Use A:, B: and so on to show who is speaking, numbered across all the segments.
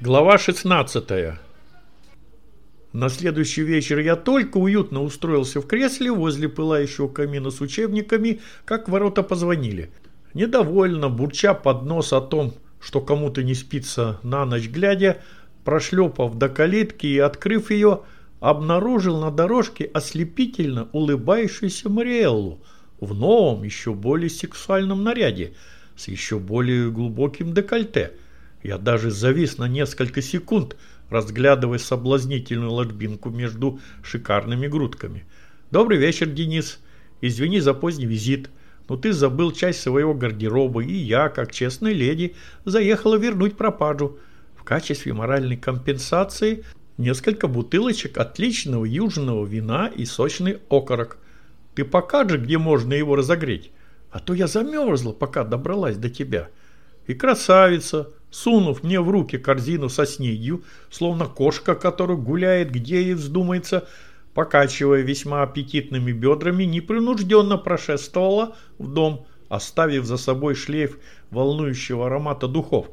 A: Глава 16. На следующий вечер я только уютно устроился в кресле возле пылающего камина с учебниками, как ворота позвонили. Недовольно, бурча под нос о том, что кому-то не спится на ночь глядя, прошлепав до калитки и открыв ее, обнаружил на дорожке ослепительно улыбающуюся Мариэллу в новом, еще более сексуальном наряде, с еще более глубоким декольте – я даже завис на несколько секунд, разглядывая соблазнительную ложбинку между шикарными грудками. «Добрый вечер, Денис. Извини за поздний визит, но ты забыл часть своего гардероба, и я, как честная леди, заехала вернуть пропажу. В качестве моральной компенсации несколько бутылочек отличного южного вина и сочный окорок. Ты покажешь, где можно его разогреть? А то я замерзла, пока добралась до тебя. И красавица, сунув мне в руки корзину со снедью, словно кошка, которая гуляет, где ей вздумается, покачивая весьма аппетитными бедрами, непринужденно прошествовала в дом, оставив за собой шлейф волнующего аромата духов.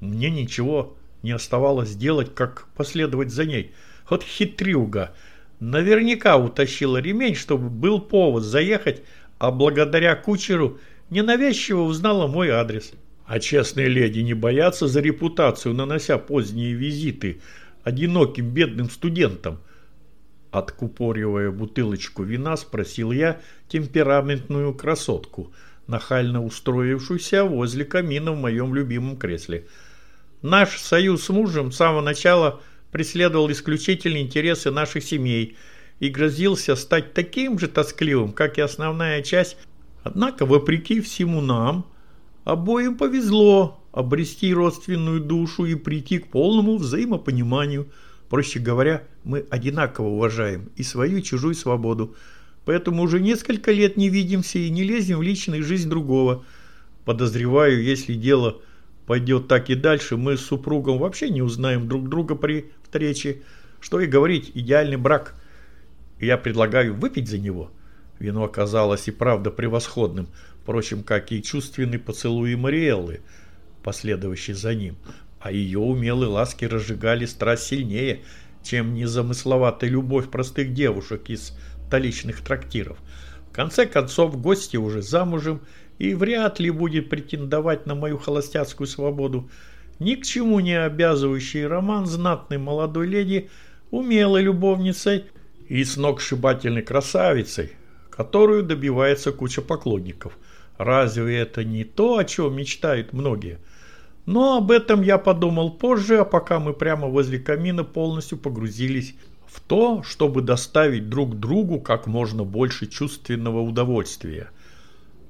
A: Мне ничего не оставалось делать, как последовать за ней. Вот хитрюга. Наверняка утащила ремень, чтобы был повод заехать, а благодаря кучеру ненавязчиво узнала мой адрес. А честные леди не боятся за репутацию, нанося поздние визиты одиноким бедным студентам. Откупоривая бутылочку вина, спросил я темпераментную красотку, нахально устроившуюся возле камина в моем любимом кресле. Наш союз с мужем с самого начала преследовал исключительные интересы наших семей и грозился стать таким же тоскливым, как и основная часть. Однако, вопреки всему нам, Обоим повезло обрести родственную душу и прийти к полному взаимопониманию. Проще говоря, мы одинаково уважаем и свою, и чужую свободу. Поэтому уже несколько лет не видимся и не лезем в личную жизнь другого. Подозреваю, если дело пойдет так и дальше, мы с супругом вообще не узнаем друг друга при встрече. Что и говорить, идеальный брак. Я предлагаю выпить за него. Вино оказалось и правда превосходным впрочем, как и чувственный поцелуй Мариэллы, последовавший за ним, а ее умелые ласки разжигали страсть сильнее, чем незамысловатая любовь простых девушек из столичных трактиров. В конце концов, гости уже замужем и вряд ли будет претендовать на мою холостяцкую свободу. Ни к чему не обязывающий роман знатной молодой леди, умелой любовницей и сногсшибательной красавицей, которую добивается куча поклонников – Разве это не то, о чем мечтают многие? Но об этом я подумал позже, а пока мы прямо возле камина полностью погрузились в то, чтобы доставить друг другу как можно больше чувственного удовольствия.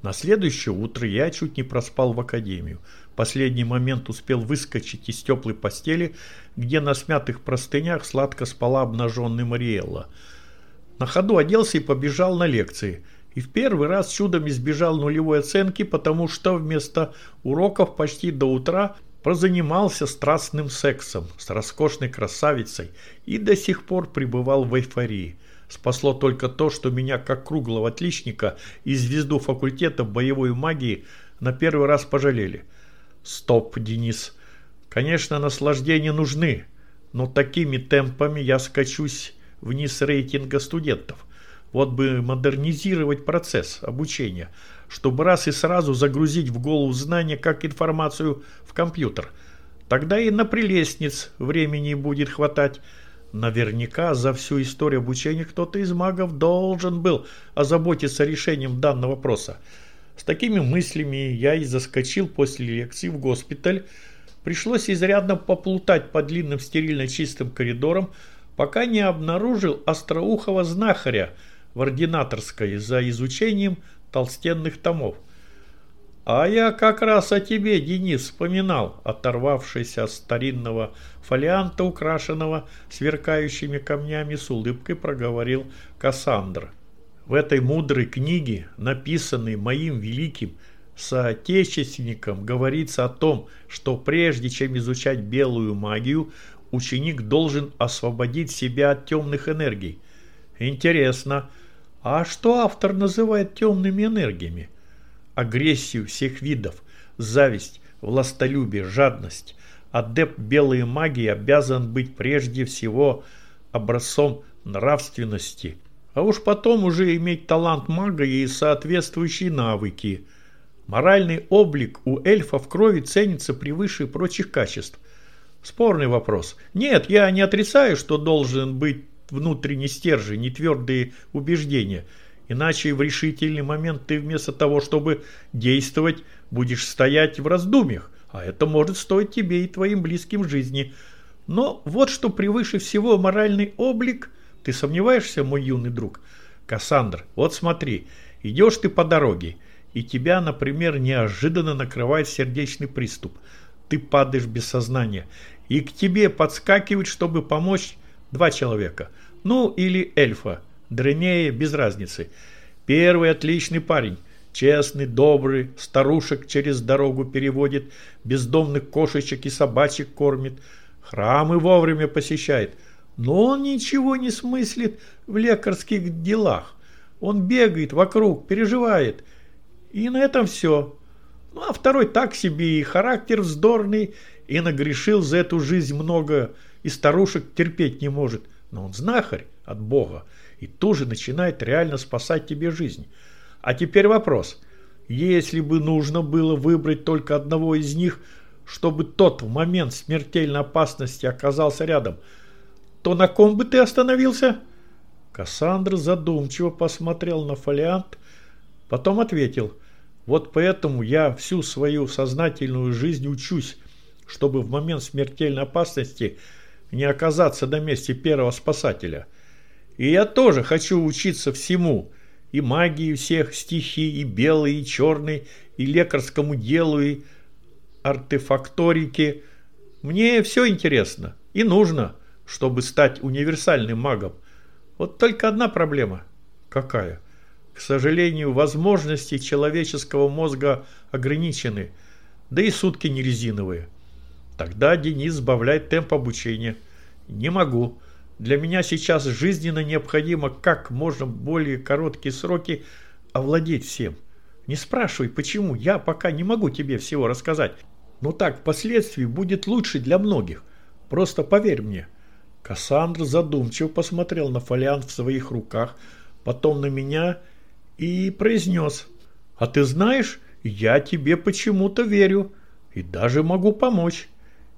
A: На следующее утро я чуть не проспал в академию. Последний момент успел выскочить из теплой постели, где на смятых простынях сладко спала обнаженная Мариэлла. На ходу оделся и побежал на лекции – и в первый раз чудом избежал нулевой оценки, потому что вместо уроков почти до утра прозанимался страстным сексом с роскошной красавицей и до сих пор пребывал в эйфории. Спасло только то, что меня, как круглого отличника и звезду факультета боевой магии, на первый раз пожалели. Стоп, Денис. Конечно, наслаждения нужны, но такими темпами я скачусь вниз рейтинга студентов. Вот бы модернизировать процесс обучения, чтобы раз и сразу загрузить в голову знания как информацию в компьютер. Тогда и на прелестниц времени будет хватать. Наверняка за всю историю обучения кто-то из магов должен был озаботиться решением данного вопроса. С такими мыслями я и заскочил после лекции в госпиталь. Пришлось изрядно поплутать по длинным стерильно чистым коридорам, пока не обнаружил остроухого знахаря – в ординаторской за изучением толстенных томов. «А я как раз о тебе, Денис, вспоминал», оторвавшись от старинного фолианта, украшенного сверкающими камнями, с улыбкой проговорил Кассандра. В этой мудрой книге, написанной моим великим соотечественником, говорится о том, что прежде чем изучать белую магию, ученик должен освободить себя от темных энергий. Интересно, а что автор называет темными энергиями? Агрессию всех видов, зависть, властолюбие, жадность, адепт белой магии обязан быть прежде всего образцом нравственности, а уж потом уже иметь талант мага и соответствующие навыки. Моральный облик у эльфа в крови ценится превыше прочих качеств. Спорный вопрос. Нет, я не отрицаю, что должен быть внутренний стержень и твердые убеждения. Иначе в решительный момент ты вместо того, чтобы действовать, будешь стоять в раздумьях, а это может стоить тебе и твоим близким жизни. Но вот что превыше всего моральный облик, ты сомневаешься, мой юный друг? Кассандр, вот смотри, идешь ты по дороге, и тебя, например, неожиданно накрывает сердечный приступ. Ты падаешь без сознания, и к тебе подскакивают, чтобы помочь два человека. Ну, или эльфа, дренее, без разницы. Первый отличный парень, честный, добрый, старушек через дорогу переводит, бездомных кошечек и собачек кормит, храмы вовремя посещает. Но он ничего не смыслит в лекарских делах. Он бегает вокруг, переживает. И на этом все. Ну, а второй так себе и характер вздорный, и нагрешил за эту жизнь много, и старушек терпеть не может. Но он знахарь от Бога, и тоже начинает реально спасать тебе жизнь. А теперь вопрос. Если бы нужно было выбрать только одного из них, чтобы тот в момент смертельной опасности оказался рядом, то на ком бы ты остановился? Кассандра задумчиво посмотрел на фолиант, потом ответил. Вот поэтому я всю свою сознательную жизнь учусь, чтобы в момент смертельной опасности не оказаться на месте первого спасателя. И я тоже хочу учиться всему, и магии всех стихий, и белой, и черной, и лекарскому делу, и артефакторике. Мне все интересно и нужно, чтобы стать универсальным магом. Вот только одна проблема. Какая? К сожалению, возможности человеческого мозга ограничены, да и сутки не резиновые. Тогда Денис сбавляет темп обучения. Не могу. Для меня сейчас жизненно необходимо как можно более короткие сроки овладеть всем. Не спрашивай, почему, я пока не могу тебе всего рассказать. Но так впоследствии будет лучше для многих. Просто поверь мне. Кассандра задумчиво посмотрел на фолиант в своих руках, потом на меня и произнес. А ты знаешь, я тебе почему-то верю и даже могу помочь.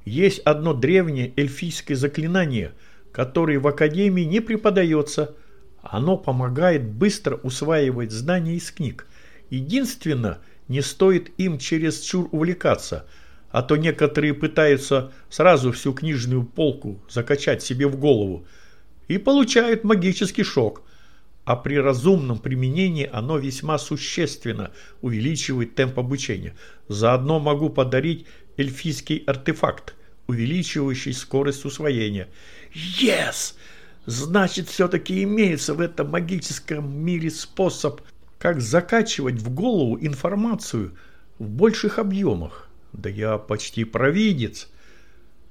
A: Есть одно древнее эльфийское заклинание, которое в Академии не преподается. Оно помогает быстро усваивать знания из книг. Единственно, не стоит им чересчур увлекаться, а то некоторые пытаются сразу всю книжную полку закачать себе в голову и получают магический шок. А при разумном применении оно весьма существенно увеличивает темп обучения. Заодно могу подарить эльфийский артефакт увеличивающий скорость усвоения. Yes! Значит, все-таки имеется в этом магическом мире способ, как закачивать в голову информацию в больших объемах. Да я почти провидец.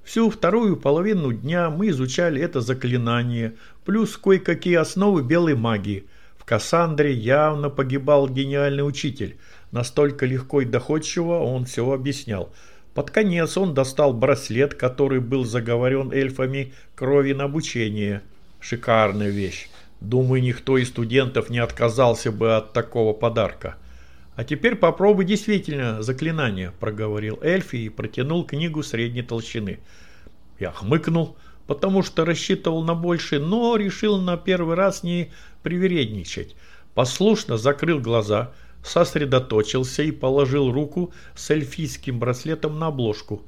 A: Всю вторую половину дня мы изучали это заклинание, плюс кое-какие основы белой магии. В Кассандре явно погибал гениальный учитель. Настолько легко и доходчиво он все объяснял – под конец он достал браслет, который был заговорен эльфами крови на обучение. Шикарная вещь. Думаю, никто из студентов не отказался бы от такого подарка. А теперь попробуй действительно заклинание, проговорил эльф и протянул книгу средней толщины. Я хмыкнул, потому что рассчитывал на больше, но решил на первый раз не привередничать. Послушно закрыл глаза – сосредоточился и положил руку с эльфийским браслетом на обложку.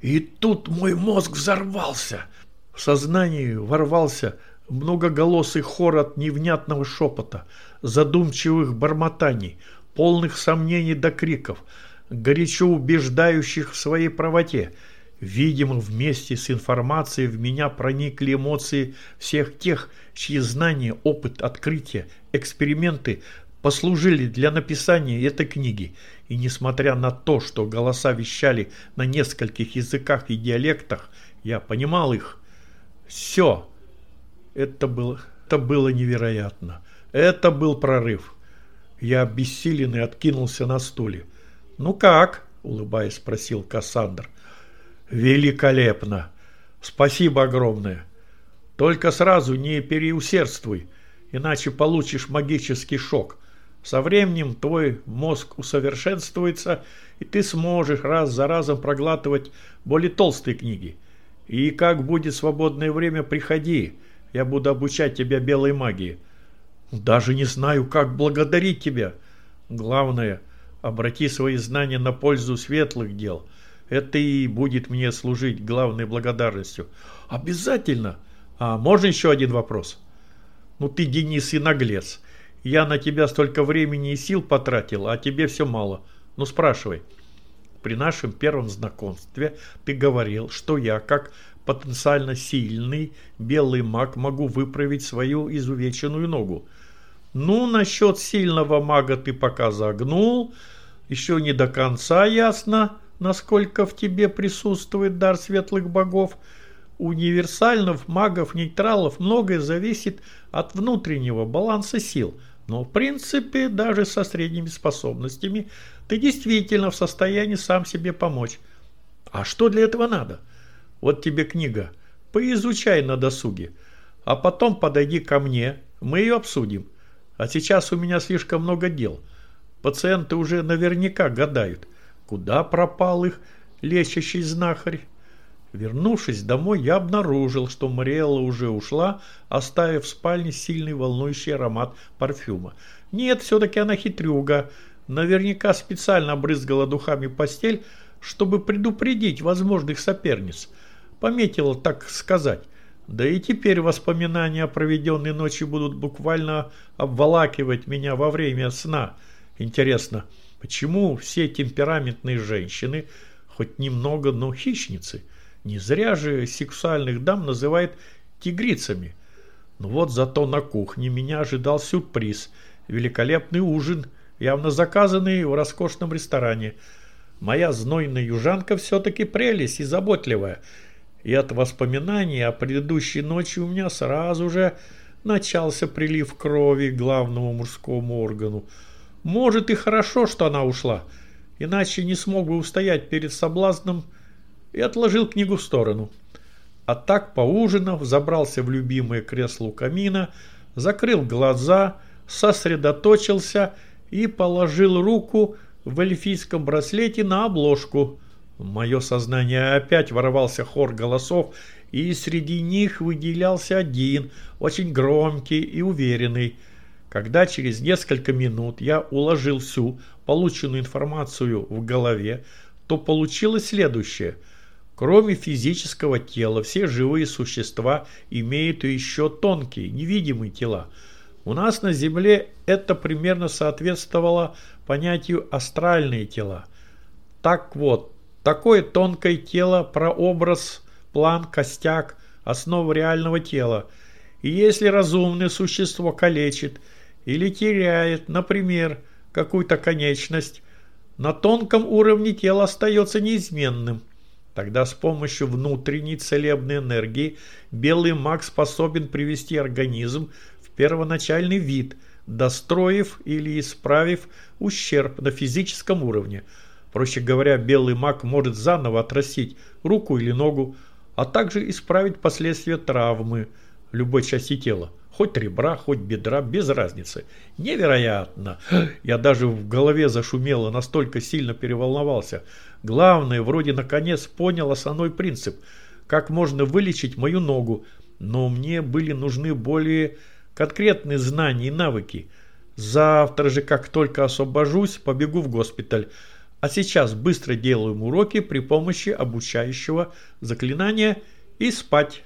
A: И тут мой мозг взорвался. В сознании ворвался многоголосый хор от невнятного шепота, задумчивых бормотаний, полных сомнений до криков, горячо убеждающих в своей правоте. Видимо, вместе с информацией в меня проникли эмоции всех тех, чьи знания, опыт, открытия, эксперименты послужили для написания этой книги, и несмотря на то, что голоса вещали на нескольких языках и диалектах, я понимал их. Все. Это было, это было невероятно. Это был прорыв. Я обессиленный откинулся на стуле. «Ну как?» – улыбаясь, спросил Кассандр. Великолепно! Спасибо огромное! Только сразу не переусердствуй, иначе получишь магический шок. Со временем твой мозг усовершенствуется, и ты сможешь раз за разом проглатывать более толстые книги. И как будет свободное время, приходи. Я буду обучать тебя белой магии. Даже не знаю, как благодарить тебя. Главное, обрати свои знания на пользу светлых дел. Это и будет мне служить главной благодарностью. Обязательно. А можно еще один вопрос? Ну ты, Денис, и наглец. Я на тебя столько времени и сил потратил, а тебе все мало. Ну спрашивай. При нашем первом знакомстве ты говорил, что я, как потенциально сильный белый маг, могу выправить свою изувеченную ногу. Ну, насчет сильного мага ты пока загнул. Еще не до конца ясно, насколько в тебе присутствует дар светлых богов. Универсальных магов-нейтралов многое зависит от внутреннего баланса сил – но в принципе, даже со средними способностями, ты действительно в состоянии сам себе помочь. А что для этого надо? Вот тебе книга. Поизучай на досуге. А потом подойди ко мне, мы ее обсудим. А сейчас у меня слишком много дел. Пациенты уже наверняка гадают, куда пропал их лечащий знахарь. Вернувшись домой, я обнаружил, что Мариэлла уже ушла, оставив в спальне сильный волнующий аромат парфюма. Нет, все-таки она хитрюга. Наверняка специально обрызгала духами постель, чтобы предупредить возможных соперниц. Пометила, так сказать. Да и теперь воспоминания о проведенной ночи будут буквально обволакивать меня во время сна. Интересно, почему все темпераментные женщины, хоть немного, но хищницы – не зря же сексуальных дам называют тигрицами. Но вот зато на кухне меня ожидал сюрприз. Великолепный ужин, явно заказанный в роскошном ресторане. Моя знойная южанка все-таки прелесть и заботливая. И от воспоминаний о предыдущей ночи у меня сразу же начался прилив крови к главному мужскому органу. Может и хорошо, что она ушла, иначе не смог бы устоять перед соблазном и отложил книгу в сторону. А так, поужинав, забрался в любимое кресло у камина, закрыл глаза, сосредоточился и положил руку в эльфийском браслете на обложку. В мое сознание опять ворвался хор голосов, и среди них выделялся один, очень громкий и уверенный. Когда через несколько минут я уложил всю полученную информацию в голове, то получилось следующее – Кроме физического тела, все живые существа имеют еще тонкие, невидимые тела. У нас на Земле это примерно соответствовало понятию астральные тела. Так вот, такое тонкое тело, прообраз, план, костяк, основа реального тела. И если разумное существо калечит или теряет, например, какую-то конечность, на тонком уровне тело остается неизменным – Тогда с помощью внутренней целебной энергии белый маг способен привести организм в первоначальный вид, достроив или исправив ущерб на физическом уровне. Проще говоря, белый маг может заново отрастить руку или ногу, а также исправить последствия травмы любой части тела. Хоть ребра, хоть бедра, без разницы. Невероятно! Я даже в голове зашумело, настолько сильно переволновался. Главное, вроде наконец понял основной принцип. Как можно вылечить мою ногу. Но мне были нужны более конкретные знания и навыки. Завтра же, как только освобожусь, побегу в госпиталь. А сейчас быстро делаем уроки при помощи обучающего заклинания и спать.